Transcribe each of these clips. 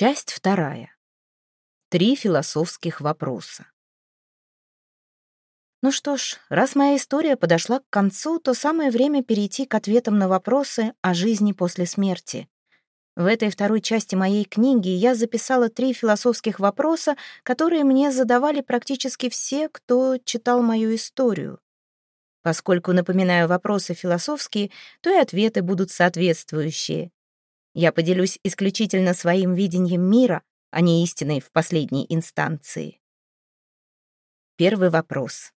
Часть вторая. Три философских вопроса. Ну что ж, раз моя история подошла к концу, то самое время перейти к ответам на вопросы о жизни после смерти. В этой второй части моей книги я записала три философских вопроса, которые мне задавали практически все, кто читал мою историю. Поскольку, напоминаю, вопросы философские, то и ответы будут соответствующие. Я поделюсь исключительно своим видением мира, а не истиной в последней инстанции. Первый вопрос.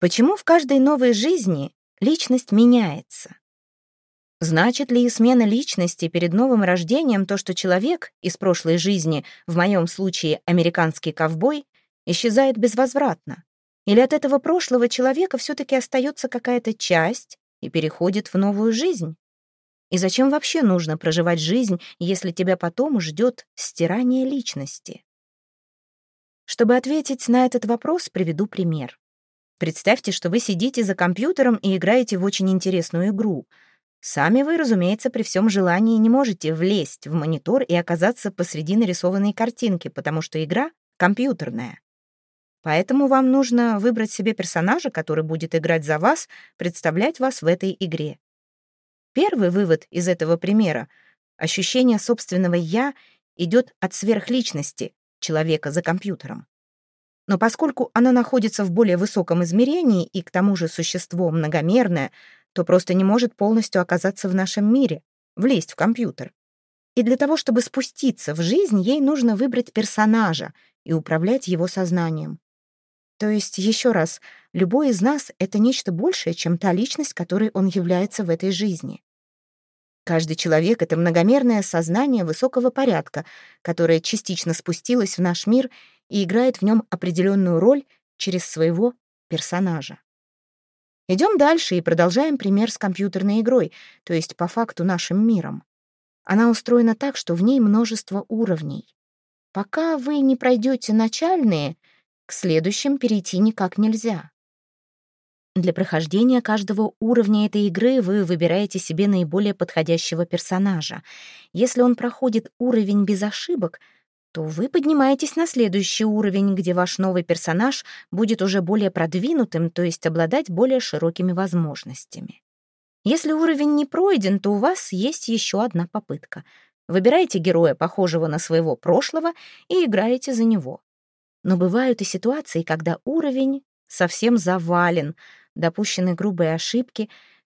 Почему в каждой новой жизни личность меняется? Значит ли смена личности перед новым рождением то, что человек из прошлой жизни, в моем случае американский ковбой, исчезает безвозвратно? Или от этого прошлого человека все-таки остается какая-то часть и переходит в новую жизнь? И зачем вообще нужно проживать жизнь, если тебя потом ждет стирание личности? Чтобы ответить на этот вопрос, приведу пример. Представьте, что вы сидите за компьютером и играете в очень интересную игру. Сами вы, разумеется, при всем желании не можете влезть в монитор и оказаться посреди нарисованной картинки, потому что игра компьютерная. Поэтому вам нужно выбрать себе персонажа, который будет играть за вас, представлять вас в этой игре. Первый вывод из этого примера — ощущение собственного «я» идет от сверхличности человека за компьютером. Но поскольку оно находится в более высоком измерении и к тому же существо многомерное, то просто не может полностью оказаться в нашем мире, влезть в компьютер. И для того, чтобы спуститься в жизнь, ей нужно выбрать персонажа и управлять его сознанием. То есть, еще раз, любой из нас — это нечто большее, чем та личность, которой он является в этой жизни. Каждый человек — это многомерное сознание высокого порядка, которое частично спустилось в наш мир и играет в нем определенную роль через своего персонажа. Идем дальше и продолжаем пример с компьютерной игрой, то есть по факту нашим миром. Она устроена так, что в ней множество уровней. Пока вы не пройдете начальные, к следующим перейти никак нельзя. Для прохождения каждого уровня этой игры вы выбираете себе наиболее подходящего персонажа. Если он проходит уровень без ошибок, то вы поднимаетесь на следующий уровень, где ваш новый персонаж будет уже более продвинутым, то есть обладать более широкими возможностями. Если уровень не пройден, то у вас есть еще одна попытка. Выбираете героя, похожего на своего прошлого, и играете за него. Но бывают и ситуации, когда уровень совсем завален — допущены грубые ошибки,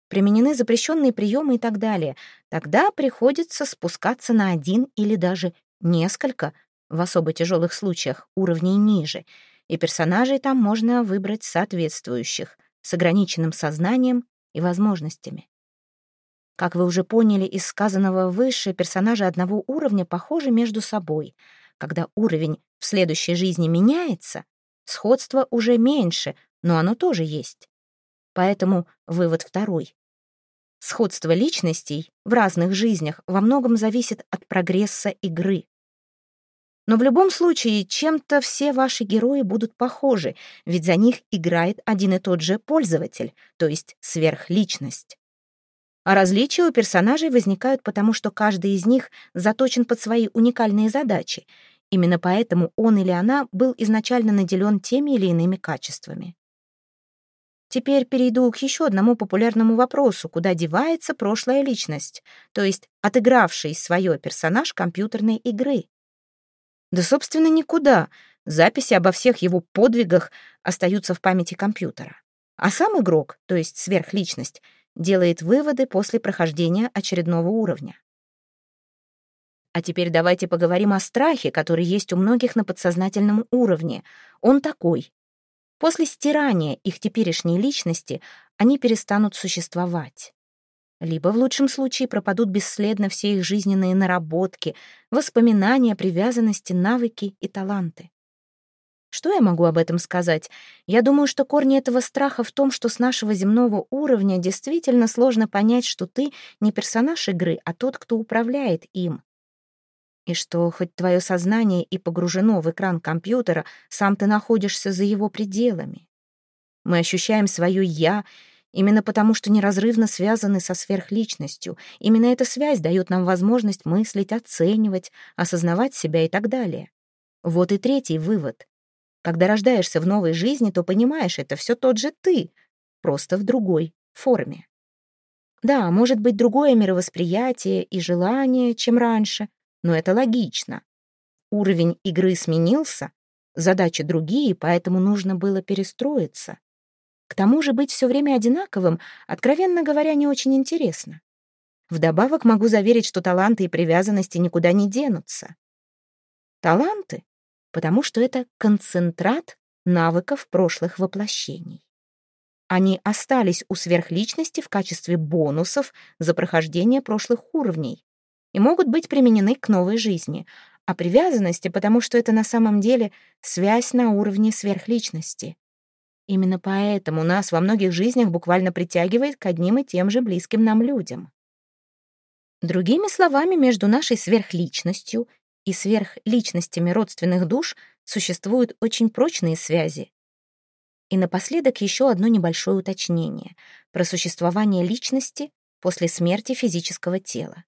применены запрещенные приемы и так далее, тогда приходится спускаться на один или даже несколько, в особо тяжелых случаях, уровней ниже, и персонажей там можно выбрать соответствующих, с ограниченным сознанием и возможностями. Как вы уже поняли из сказанного выше, персонажи одного уровня похожи между собой. Когда уровень в следующей жизни меняется, сходство уже меньше, но оно тоже есть. Поэтому вывод второй. Сходство личностей в разных жизнях во многом зависит от прогресса игры. Но в любом случае, чем-то все ваши герои будут похожи, ведь за них играет один и тот же пользователь, то есть сверхличность. А различия у персонажей возникают потому, что каждый из них заточен под свои уникальные задачи. Именно поэтому он или она был изначально наделен теми или иными качествами. Теперь перейду к еще одному популярному вопросу, куда девается прошлая личность, то есть отыгравший свое персонаж компьютерной игры. Да, собственно, никуда. Записи обо всех его подвигах остаются в памяти компьютера. А сам игрок, то есть сверхличность, делает выводы после прохождения очередного уровня. А теперь давайте поговорим о страхе, который есть у многих на подсознательном уровне. Он такой. После стирания их теперешней личности они перестанут существовать. Либо в лучшем случае пропадут бесследно все их жизненные наработки, воспоминания, привязанности, навыки и таланты. Что я могу об этом сказать? Я думаю, что корни этого страха в том, что с нашего земного уровня действительно сложно понять, что ты не персонаж игры, а тот, кто управляет им и что хоть твое сознание и погружено в экран компьютера, сам ты находишься за его пределами. Мы ощущаем свое «я», Именно потому, что неразрывно связаны со сверхличностью. Именно эта связь дает нам возможность мыслить, оценивать, осознавать себя и так далее. Вот и третий вывод. Когда рождаешься в новой жизни, то понимаешь, это все тот же ты, просто в другой форме. Да, может быть другое мировосприятие и желание, чем раньше, но это логично. Уровень игры сменился, задачи другие, поэтому нужно было перестроиться. К тому же быть все время одинаковым, откровенно говоря, не очень интересно. Вдобавок могу заверить, что таланты и привязанности никуда не денутся. Таланты, потому что это концентрат навыков прошлых воплощений. Они остались у сверхличности в качестве бонусов за прохождение прошлых уровней и могут быть применены к новой жизни, а привязанности, потому что это на самом деле связь на уровне сверхличности. Именно поэтому нас во многих жизнях буквально притягивает к одним и тем же близким нам людям. Другими словами, между нашей сверхличностью и сверхличностями родственных душ существуют очень прочные связи. И напоследок еще одно небольшое уточнение про существование личности после смерти физического тела.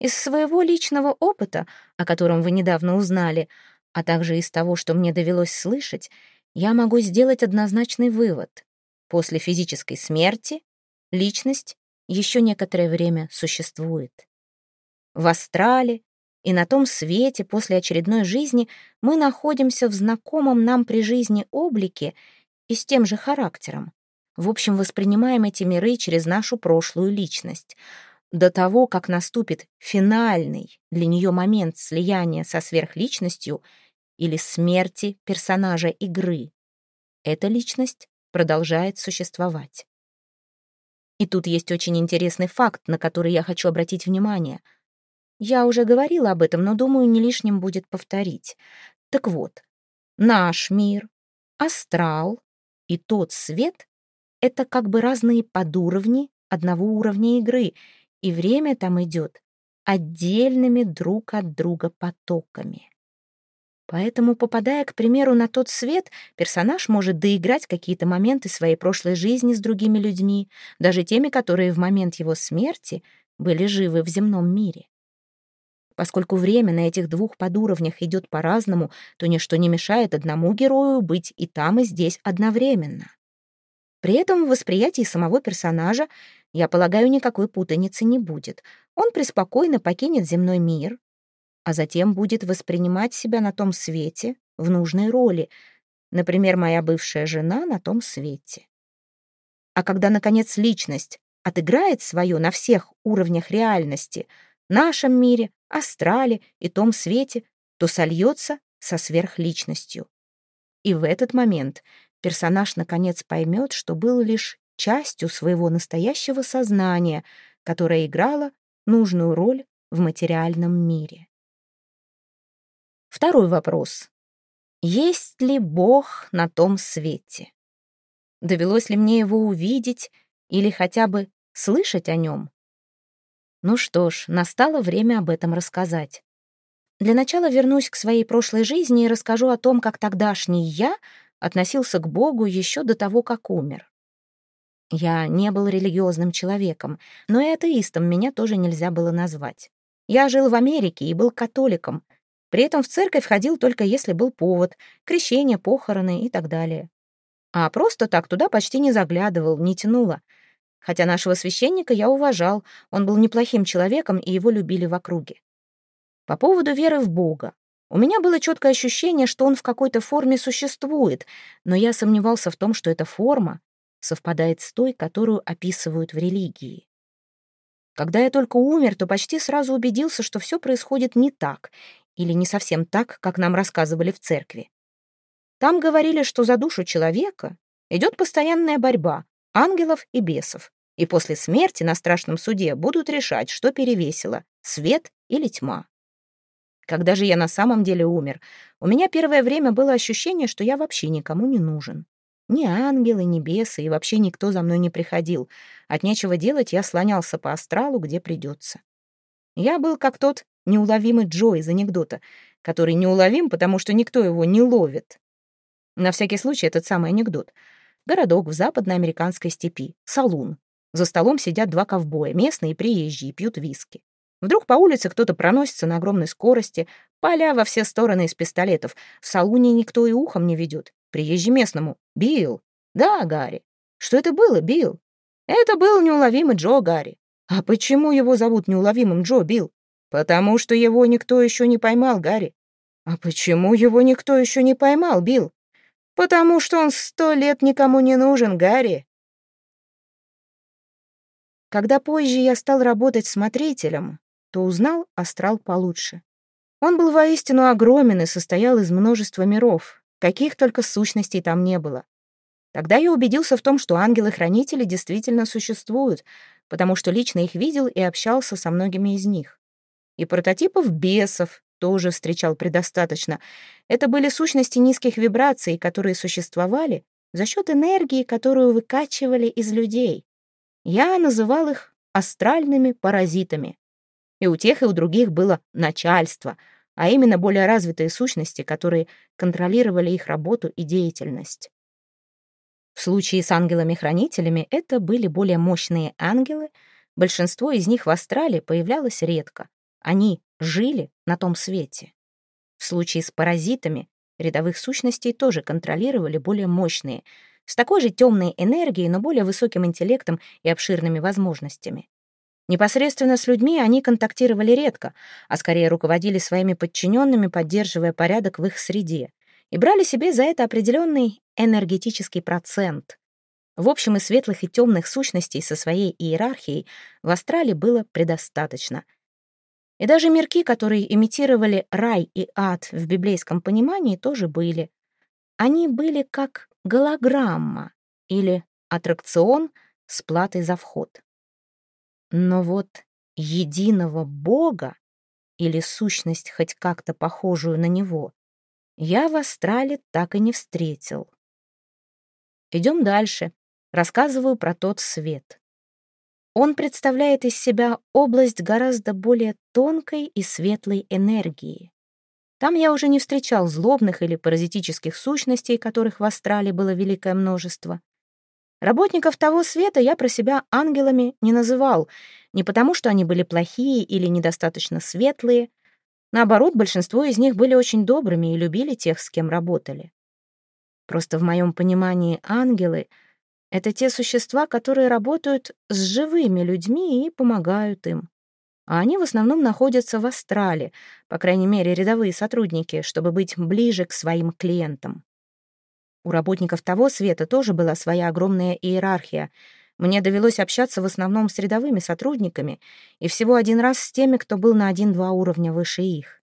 Из своего личного опыта, о котором вы недавно узнали, а также из того, что мне довелось слышать, я могу сделать однозначный вывод. После физической смерти личность еще некоторое время существует. В астрале и на том свете после очередной жизни мы находимся в знакомом нам при жизни облике и с тем же характером. В общем, воспринимаем эти миры через нашу прошлую личность. До того, как наступит финальный для нее момент слияния со сверхличностью или смерти персонажа игры, эта личность продолжает существовать. И тут есть очень интересный факт, на который я хочу обратить внимание — я уже говорила об этом, но думаю, не лишним будет повторить. Так вот, наш мир, астрал и тот свет — это как бы разные подуровни одного уровня игры, и время там идет отдельными друг от друга потоками. Поэтому, попадая, к примеру, на тот свет, персонаж может доиграть какие-то моменты своей прошлой жизни с другими людьми, даже теми, которые в момент его смерти были живы в земном мире. Поскольку время на этих двух подуровнях идет по-разному, то ничто не мешает одному герою быть и там, и здесь одновременно. При этом в восприятии самого персонажа, я полагаю, никакой путаницы не будет. Он преспокойно покинет земной мир, а затем будет воспринимать себя на том свете в нужной роли, например, моя бывшая жена на том свете. А когда, наконец, личность отыграет свое на всех уровнях реальности — нашем мире, астрале и том свете, то сольется со сверхличностью. И в этот момент персонаж наконец поймет, что был лишь частью своего настоящего сознания, которое играло нужную роль в материальном мире. Второй вопрос. Есть ли Бог на том свете? Довелось ли мне его увидеть или хотя бы слышать о нем? Ну что ж, настало время об этом рассказать. Для начала вернусь к своей прошлой жизни и расскажу о том, как тогдашний я относился к Богу еще до того, как умер. Я не был религиозным человеком, но и атеистом меня тоже нельзя было назвать. Я жил в Америке и был католиком. При этом в церковь ходил только если был повод, крещение, похороны и так далее. А просто так туда почти не заглядывал, не тянуло — Хотя нашего священника я уважал, он был неплохим человеком, и его любили в округе. По поводу веры в Бога. У меня было четкое ощущение, что он в какой-то форме существует, но я сомневался в том, что эта форма совпадает с той, которую описывают в религии. Когда я только умер, то почти сразу убедился, что все происходит не так, или не совсем так, как нам рассказывали в церкви. Там говорили, что за душу человека идет постоянная борьба, ангелов и бесов, и после смерти на страшном суде будут решать, что перевесило — свет или тьма. Когда же я на самом деле умер, у меня первое время было ощущение, что я вообще никому не нужен. Ни ангелы, ни бесы, и вообще никто за мной не приходил. От нечего делать я слонялся по астралу, где придется. Я был как тот неуловимый Джо из анекдота, который неуловим, потому что никто его не ловит. На всякий случай этот самый анекдот — Городок в западноамериканской степи. Салун. За столом сидят два ковбоя, местные и приезжие, пьют виски. Вдруг по улице кто-то проносится на огромной скорости, поля во все стороны из пистолетов. В салуне никто и ухом не ведет. Приезжий местному. «Билл». «Да, Гарри». «Что это было, Билл?» «Это был неуловимый Джо, Гарри». «А почему его зовут неуловимым Джо, Билл?» «Потому что его никто еще не поймал, Гарри». «А почему его никто еще не поймал, Билл?» «Потому что он сто лет никому не нужен, Гарри». Когда позже я стал работать смотрителем, то узнал астрал получше. Он был воистину огромен и состоял из множества миров, каких только сущностей там не было. Тогда я убедился в том, что ангелы-хранители действительно существуют, потому что лично их видел и общался со многими из них. И прототипов бесов тоже встречал предостаточно. Это были сущности низких вибраций, которые существовали за счет энергии, которую выкачивали из людей. Я называл их астральными паразитами. И у тех, и у других было начальство, а именно более развитые сущности, которые контролировали их работу и деятельность. В случае с ангелами-хранителями это были более мощные ангелы, большинство из них в астрале появлялось редко. Они жили на том свете. В случае с паразитами рядовых сущностей тоже контролировали более мощные, с такой же темной энергией, но более высоким интеллектом и обширными возможностями. Непосредственно с людьми они контактировали редко, а скорее руководили своими подчиненными, поддерживая порядок в их среде, и брали себе за это определенный энергетический процент. В общем, и светлых, и темных сущностей со своей иерархией в астрале было предостаточно. И даже мирки, которые имитировали рай и ад в библейском понимании, тоже были. Они были как голограмма или аттракцион с платой за вход. Но вот единого Бога или сущность, хоть как-то похожую на него, я в астрале так и не встретил. Идем дальше. Рассказываю про тот свет. Он представляет из себя область гораздо более тонкой и светлой энергии. Там я уже не встречал злобных или паразитических сущностей, которых в астрале было великое множество. Работников того света я про себя ангелами не называл, не потому что они были плохие или недостаточно светлые. Наоборот, большинство из них были очень добрыми и любили тех, с кем работали. Просто в моем понимании ангелы — это те существа, которые работают с живыми людьми и помогают им. А они в основном находятся в астрале, по крайней мере, рядовые сотрудники, чтобы быть ближе к своим клиентам. У работников того света тоже была своя огромная иерархия. Мне довелось общаться в основном с рядовыми сотрудниками и всего один раз с теми, кто был на один-два уровня выше их.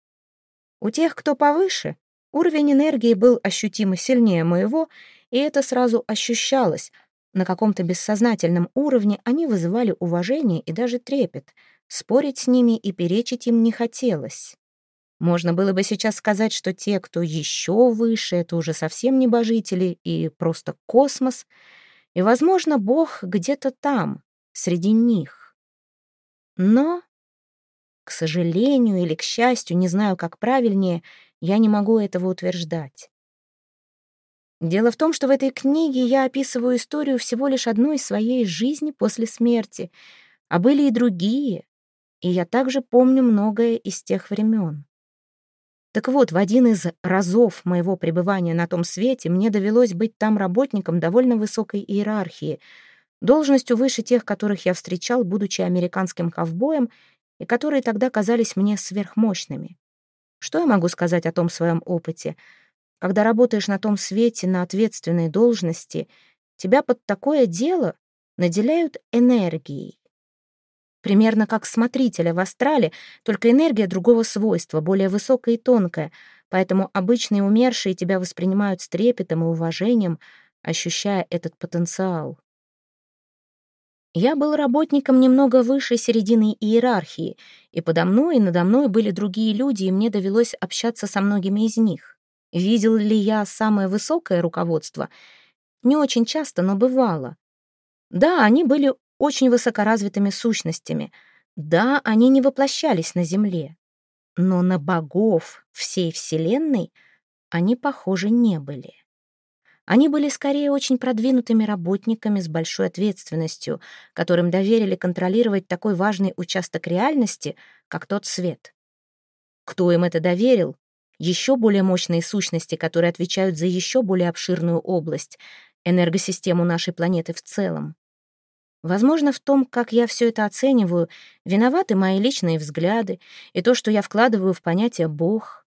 У тех, кто повыше, уровень энергии был ощутимо сильнее моего, и это сразу ощущалось. На каком-то бессознательном уровне они вызывали уважение и даже трепет. Спорить с ними и перечить им не хотелось. Можно было бы сейчас сказать, что те, кто еще выше, это уже совсем небожители и просто космос, и, возможно, Бог где-то там, среди них. Но, к сожалению или к счастью, не знаю, как правильнее, я не могу этого утверждать. Дело в том, что в этой книге я описываю историю всего лишь одной своей жизни после смерти, а были и другие, и я также помню многое из тех времен. Так вот, в один из разов моего пребывания на том свете мне довелось быть там работником довольно высокой иерархии, должностью выше тех, которых я встречал, будучи американским ковбоем, и которые тогда казались мне сверхмощными. Что я могу сказать о том своем опыте? Когда работаешь на том свете, на ответственной должности, тебя под такое дело наделяют энергией. Примерно как смотрителя в астрале, только энергия другого свойства, более высокая и тонкая, поэтому обычные умершие тебя воспринимают с трепетом и уважением, ощущая этот потенциал. Я был работником немного выше середины иерархии, и подо мной и надо мной были другие люди, и мне довелось общаться со многими из них. Видел ли я самое высокое руководство? Не очень часто, но бывало. Да, они были очень высокоразвитыми сущностями. Да, они не воплощались на Земле, но на богов всей Вселенной они, похоже, не были. Они были скорее очень продвинутыми работниками с большой ответственностью, которым доверили контролировать такой важный участок реальности, как тот свет. Кто им это доверил? Еще более мощные сущности, которые отвечают за еще более обширную область, энергосистему нашей планеты в целом. Возможно, в том, как я все это оцениваю, виноваты мои личные взгляды и то, что я вкладываю в понятие «бог».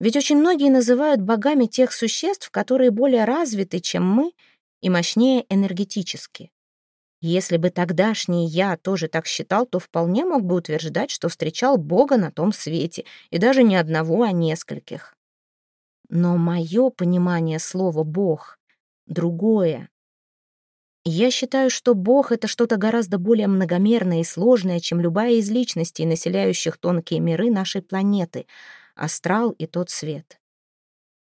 Ведь очень многие называют богами тех существ, которые более развиты, чем мы, и мощнее энергетически. Если бы тогдашний я тоже так считал, то вполне мог бы утверждать, что встречал Бога на том свете, и даже не одного, а нескольких. Но мое понимание слова «бог» другое. Я считаю, что Бог — это что-то гораздо более многомерное и сложное, чем любая из личностей, населяющих тонкие миры нашей планеты — астрал и тот свет.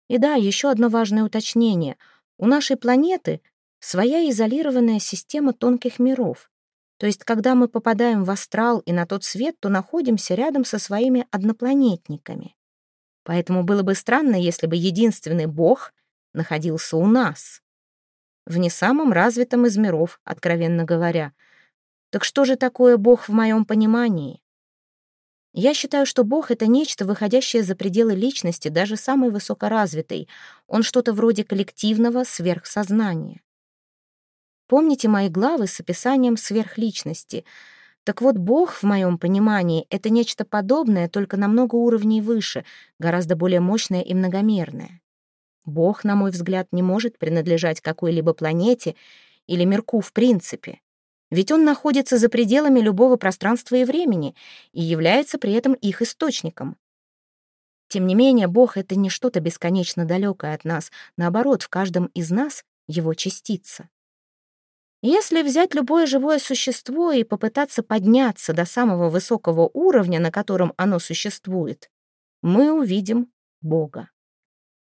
И да, еще одно важное уточнение. У нашей планеты своя изолированная система тонких миров. То есть, когда мы попадаем в астрал и на тот свет, то находимся рядом со своими однопланетниками. Поэтому было бы странно, если бы единственный бог находился у нас. В не самом развитом из миров, откровенно говоря. Так что же такое бог в моем понимании? Я считаю, что Бог — это нечто, выходящее за пределы личности, даже самой высокоразвитой. Он что-то вроде коллективного сверхсознания. Помните мои главы с описанием сверхличности? Так вот, Бог, в моем понимании, это нечто подобное, только на много уровней выше, гораздо более мощное и многомерное. Бог, на мой взгляд, не может принадлежать какой-либо планете или мирку в принципе ведь он находится за пределами любого пространства и времени и является при этом их источником. Тем не менее, Бог — это не что-то бесконечно далекое от нас, наоборот, в каждом из нас его частица. Если взять любое живое существо и попытаться подняться до самого высокого уровня, на котором оно существует, мы увидим Бога.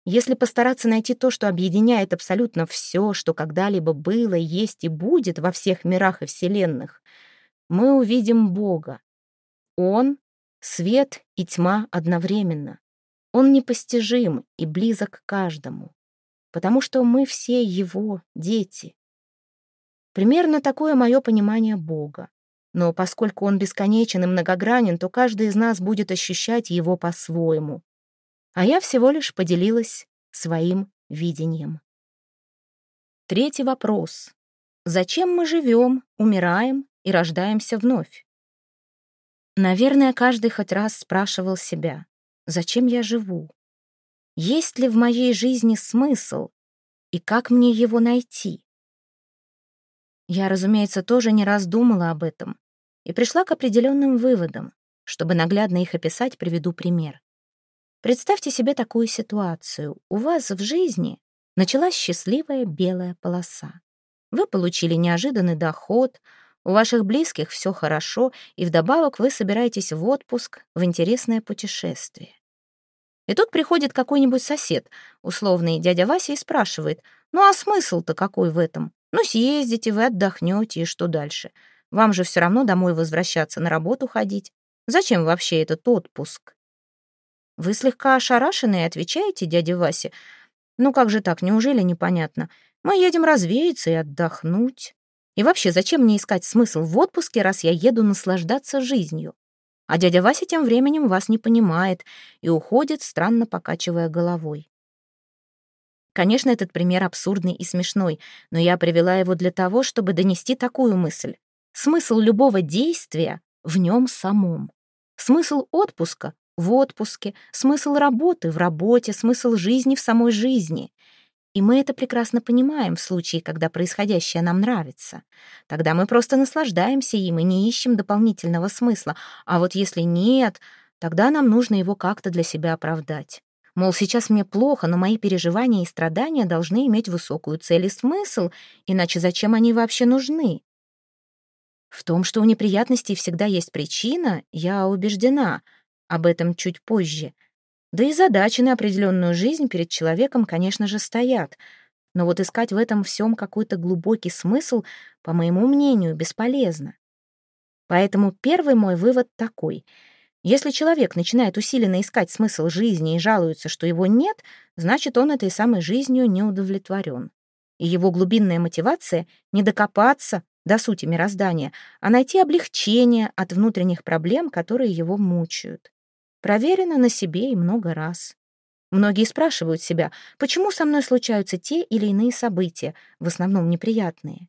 Если постараться найти то, что объединяет абсолютно все, что когда-либо было, есть и будет во всех мирах и вселенных, мы увидим Бога. Он — свет и тьма одновременно. Он непостижим и близок к каждому, потому что мы все Его дети. Примерно такое мое понимание Бога. Но поскольку Он бесконечен и многогранен, то каждый из нас будет ощущать Его по-своему а я всего лишь поделилась своим видением. Третий вопрос. Зачем мы живем, умираем и рождаемся вновь? Наверное, каждый хоть раз спрашивал себя, зачем я живу? Есть ли в моей жизни смысл и как мне его найти? Я, разумеется, тоже не раз думала об этом и пришла к определенным выводам. Чтобы наглядно их описать, приведу пример. Представьте себе такую ситуацию. У вас в жизни началась счастливая белая полоса. Вы получили неожиданный доход, у ваших близких все хорошо, и вдобавок вы собираетесь в отпуск, в интересное путешествие. И тут приходит какой-нибудь сосед, условный дядя Вася, и спрашивает, ну а смысл-то какой в этом? Ну съездите, вы отдохнете, и что дальше? Вам же все равно домой возвращаться, на работу ходить. Зачем вообще этот отпуск? Вы слегка ошарашены и отвечаете дяде Васе. Ну как же так, неужели непонятно? Мы едем развеяться и отдохнуть. И вообще, зачем мне искать смысл в отпуске, раз я еду наслаждаться жизнью? А дядя Вася тем временем вас не понимает и уходит, странно покачивая головой. Конечно, этот пример абсурдный и смешной, но я привела его для того, чтобы донести такую мысль. Смысл любого действия в нем самом. Смысл отпуска в отпуске, смысл работы в работе, смысл жизни в самой жизни. И мы это прекрасно понимаем в случае, когда происходящее нам нравится. Тогда мы просто наслаждаемся им и не ищем дополнительного смысла. А вот если нет, тогда нам нужно его как-то для себя оправдать. Мол, сейчас мне плохо, но мои переживания и страдания должны иметь высокую цель и смысл, иначе зачем они вообще нужны? В том, что у неприятностей всегда есть причина, я убеждена — об этом чуть позже. Да и задачи на определенную жизнь перед человеком, конечно же, стоят. Но вот искать в этом всем какой-то глубокий смысл, по моему мнению, бесполезно. Поэтому первый мой вывод такой. Если человек начинает усиленно искать смысл жизни и жалуется, что его нет, значит, он этой самой жизнью не удовлетворен. И его глубинная мотивация — не докопаться до сути мироздания, а найти облегчение от внутренних проблем, которые его мучают. Проверено на себе и много раз. Многие спрашивают себя, почему со мной случаются те или иные события, в основном неприятные.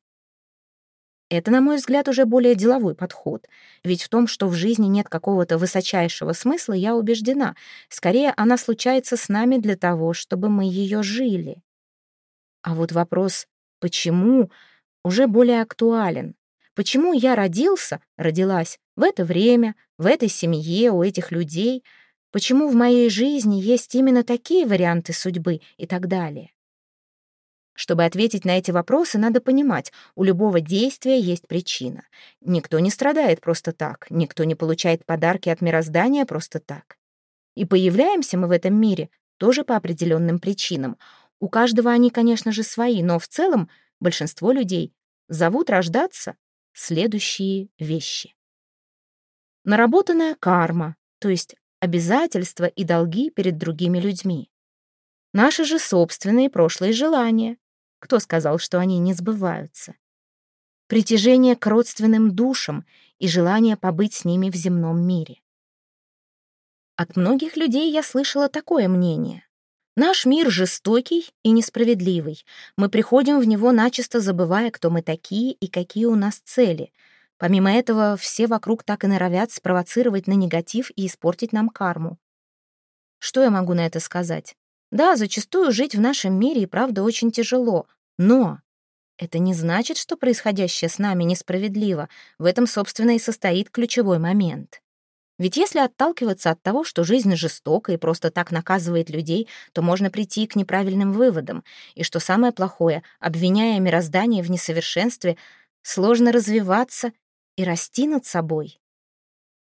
Это, на мой взгляд, уже более деловой подход. Ведь в том, что в жизни нет какого-то высочайшего смысла, я убеждена. Скорее, она случается с нами для того, чтобы мы ее жили. А вот вопрос «почему?» уже более актуален. Почему я родился, родилась в это время, в этой семье, у этих людей? Почему в моей жизни есть именно такие варианты судьбы и так далее? Чтобы ответить на эти вопросы, надо понимать, у любого действия есть причина. Никто не страдает просто так, никто не получает подарки от мироздания просто так. И появляемся мы в этом мире тоже по определенным причинам. У каждого они, конечно же, свои, но в целом большинство людей зовут рождаться следующие вещи. Наработанная карма, то есть обязательства и долги перед другими людьми. Наши же собственные прошлые желания, кто сказал, что они не сбываются? Притяжение к родственным душам и желание побыть с ними в земном мире. От многих людей я слышала такое мнение. Наш мир жестокий и несправедливый. Мы приходим в него, начисто забывая, кто мы такие и какие у нас цели. Помимо этого, все вокруг так и норовят спровоцировать на негатив и испортить нам карму. Что я могу на это сказать? Да, зачастую жить в нашем мире и правда очень тяжело, но это не значит, что происходящее с нами несправедливо. В этом, собственно, и состоит ключевой момент. Ведь если отталкиваться от того, что жизнь жестока и просто так наказывает людей, то можно прийти к неправильным выводам. И что самое плохое, обвиняя мироздание в несовершенстве, сложно развиваться и расти над собой.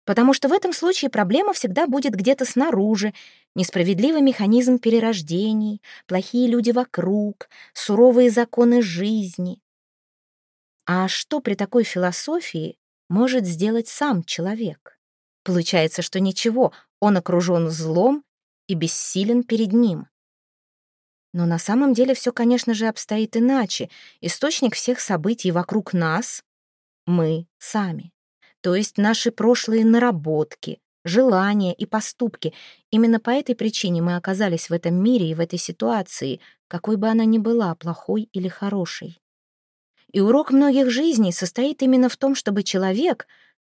Потому что в этом случае проблема всегда будет где-то снаружи, несправедливый механизм перерождений, плохие люди вокруг, суровые законы жизни. А что при такой философии может сделать сам человек? Получается, что ничего, он окружен злом и бессилен перед ним. Но на самом деле все, конечно же, обстоит иначе. Источник всех событий вокруг нас — мы сами то есть наши прошлые наработки, желания и поступки. Именно по этой причине мы оказались в этом мире и в этой ситуации, какой бы она ни была, плохой или хорошей. И урок многих жизней состоит именно в том, чтобы человек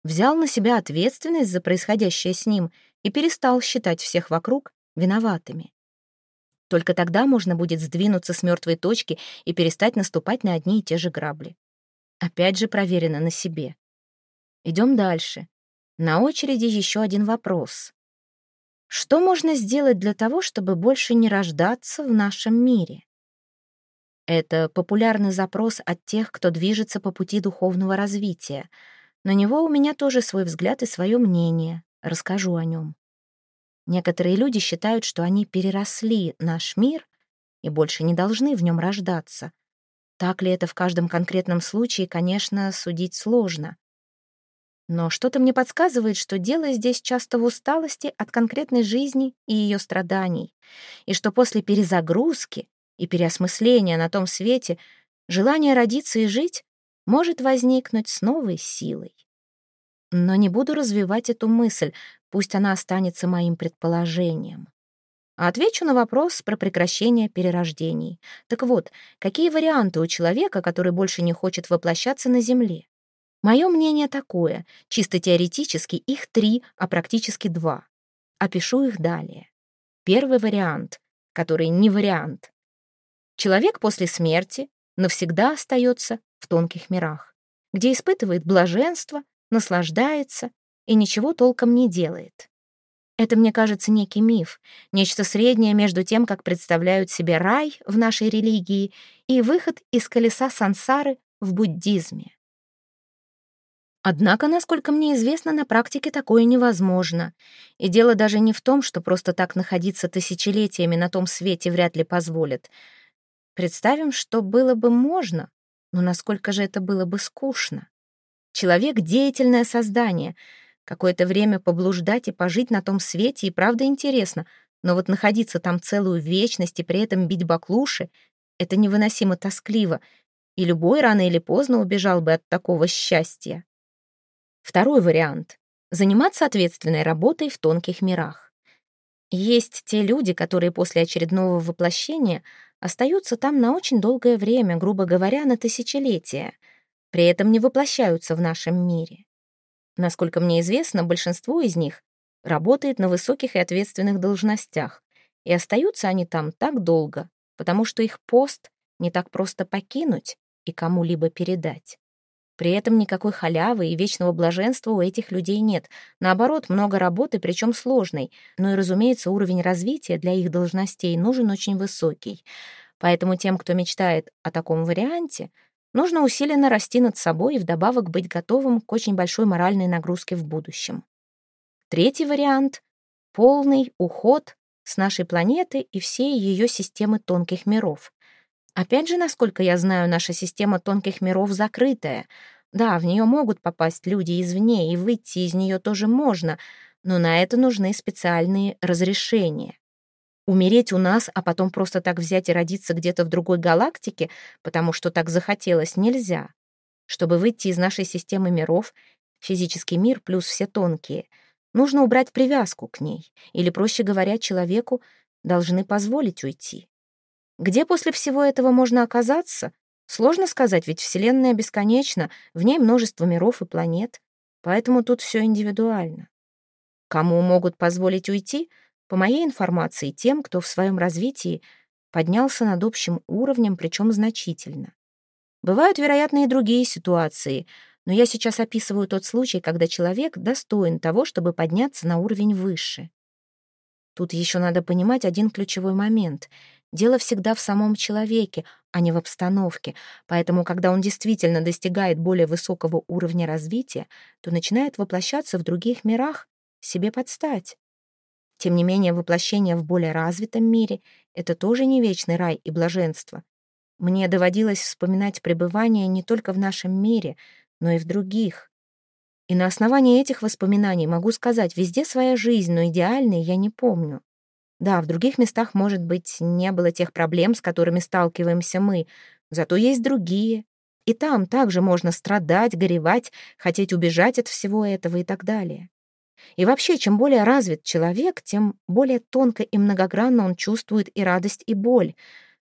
взял на себя ответственность за происходящее с ним и перестал считать всех вокруг виноватыми. Только тогда можно будет сдвинуться с мертвой точки и перестать наступать на одни и те же грабли. Опять же проверено на себе. Идем дальше. На очереди еще один вопрос. Что можно сделать для того, чтобы больше не рождаться в нашем мире? Это популярный запрос от тех, кто движется по пути духовного развития. На него у меня тоже свой взгляд и свое мнение. Расскажу о нем. Некоторые люди считают, что они переросли наш мир и больше не должны в нем рождаться. Так ли это в каждом конкретном случае, конечно, судить сложно. Но что-то мне подсказывает, что дело здесь часто в усталости от конкретной жизни и ее страданий, и что после перезагрузки и переосмысления на том свете желание родиться и жить может возникнуть с новой силой. Но не буду развивать эту мысль, пусть она останется моим предположением. Отвечу на вопрос про прекращение перерождений. Так вот, какие варианты у человека, который больше не хочет воплощаться на Земле? Мое мнение такое, чисто теоретически их три, а практически два. Опишу их далее. Первый вариант, который не вариант. Человек после смерти навсегда остается в тонких мирах, где испытывает блаженство, наслаждается и ничего толком не делает. Это, мне кажется, некий миф, нечто среднее между тем, как представляют себе рай в нашей религии и выход из колеса сансары в буддизме. Однако, насколько мне известно, на практике такое невозможно. И дело даже не в том, что просто так находиться тысячелетиями на том свете вряд ли позволят. Представим, что было бы можно, но насколько же это было бы скучно. Человек — деятельное создание. Какое-то время поблуждать и пожить на том свете и правда интересно, но вот находиться там целую вечность и при этом бить баклуши — это невыносимо тоскливо, и любой рано или поздно убежал бы от такого счастья. Второй вариант — заниматься ответственной работой в тонких мирах. Есть те люди, которые после очередного воплощения остаются там на очень долгое время, грубо говоря, на тысячелетия, при этом не воплощаются в нашем мире. Насколько мне известно, большинство из них работает на высоких и ответственных должностях, и остаются они там так долго, потому что их пост не так просто покинуть и кому-либо передать. При этом никакой халявы и вечного блаженства у этих людей нет. Наоборот, много работы, причем сложной. Но и, разумеется, уровень развития для их должностей нужен очень высокий. Поэтому тем, кто мечтает о таком варианте, Нужно усиленно расти над собой и вдобавок быть готовым к очень большой моральной нагрузке в будущем. Третий вариант — полный уход с нашей планеты и всей ее системы тонких миров. Опять же, насколько я знаю, наша система тонких миров закрытая. Да, в нее могут попасть люди извне, и выйти из нее тоже можно, но на это нужны специальные разрешения. Умереть у нас, а потом просто так взять и родиться где-то в другой галактике, потому что так захотелось, нельзя. Чтобы выйти из нашей системы миров, физический мир плюс все тонкие, нужно убрать привязку к ней, или, проще говоря, человеку должны позволить уйти. Где после всего этого можно оказаться? Сложно сказать, ведь Вселенная бесконечна, в ней множество миров и планет, поэтому тут все индивидуально. Кому могут позволить уйти — по моей информации, тем, кто в своем развитии поднялся над общим уровнем, причем значительно. Бывают, вероятно, и другие ситуации, но я сейчас описываю тот случай, когда человек достоин того, чтобы подняться на уровень выше. Тут еще надо понимать один ключевой момент. Дело всегда в самом человеке, а не в обстановке, поэтому, когда он действительно достигает более высокого уровня развития, то начинает воплощаться в других мирах, себе подстать. Тем не менее, воплощение в более развитом мире — это тоже не вечный рай и блаженство. Мне доводилось вспоминать пребывание не только в нашем мире, но и в других. И на основании этих воспоминаний могу сказать, везде своя жизнь, но идеальной я не помню. Да, в других местах, может быть, не было тех проблем, с которыми сталкиваемся мы, зато есть другие. И там также можно страдать, горевать, хотеть убежать от всего этого и так далее. И вообще, чем более развит человек, тем более тонко и многогранно он чувствует и радость, и боль.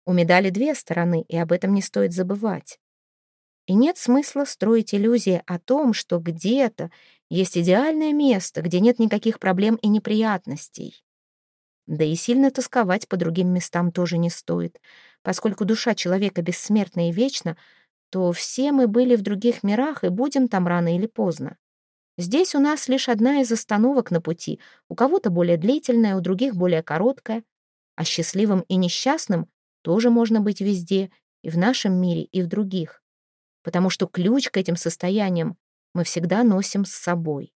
У медали две стороны, и об этом не стоит забывать. И нет смысла строить иллюзии о том, что где-то есть идеальное место, где нет никаких проблем и неприятностей. Да и сильно тосковать по другим местам тоже не стоит. Поскольку душа человека бессмертна и вечна, то все мы были в других мирах и будем там рано или поздно. Здесь у нас лишь одна из остановок на пути, у кого-то более длительная, у других более короткая. А счастливым и несчастным тоже можно быть везде, и в нашем мире, и в других. Потому что ключ к этим состояниям мы всегда носим с собой.